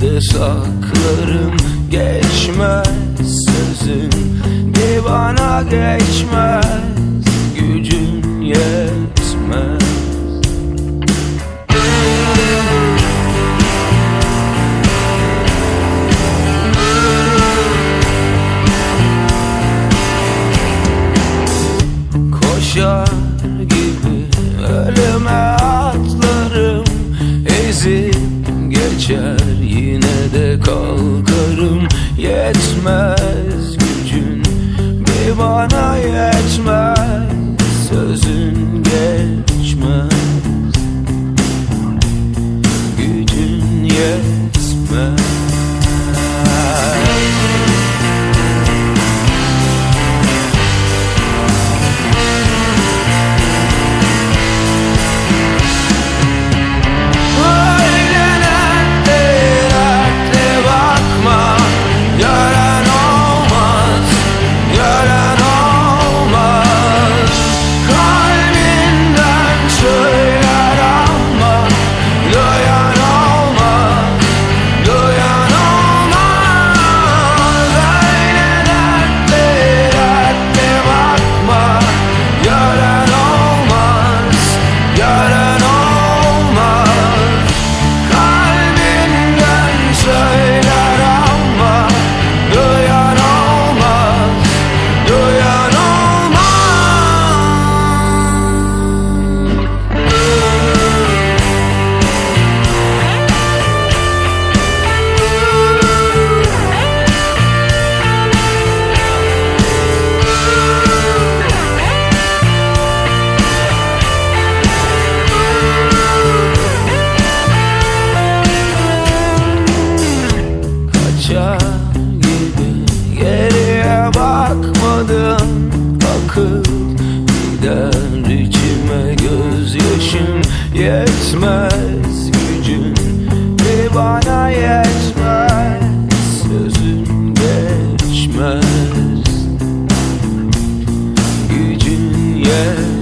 kalkarım Geçmez sözün bir bana geçmez Gücün yetmez. Koşar gibi ölüme atlarım Ezip geçer Yetmez gücün bir bana parça gibi Geriye bakmadım. Akıl gider içime gözyaşım yetmez. Gücün Bir bana yetmez sözün geçmez. Gücün yetmez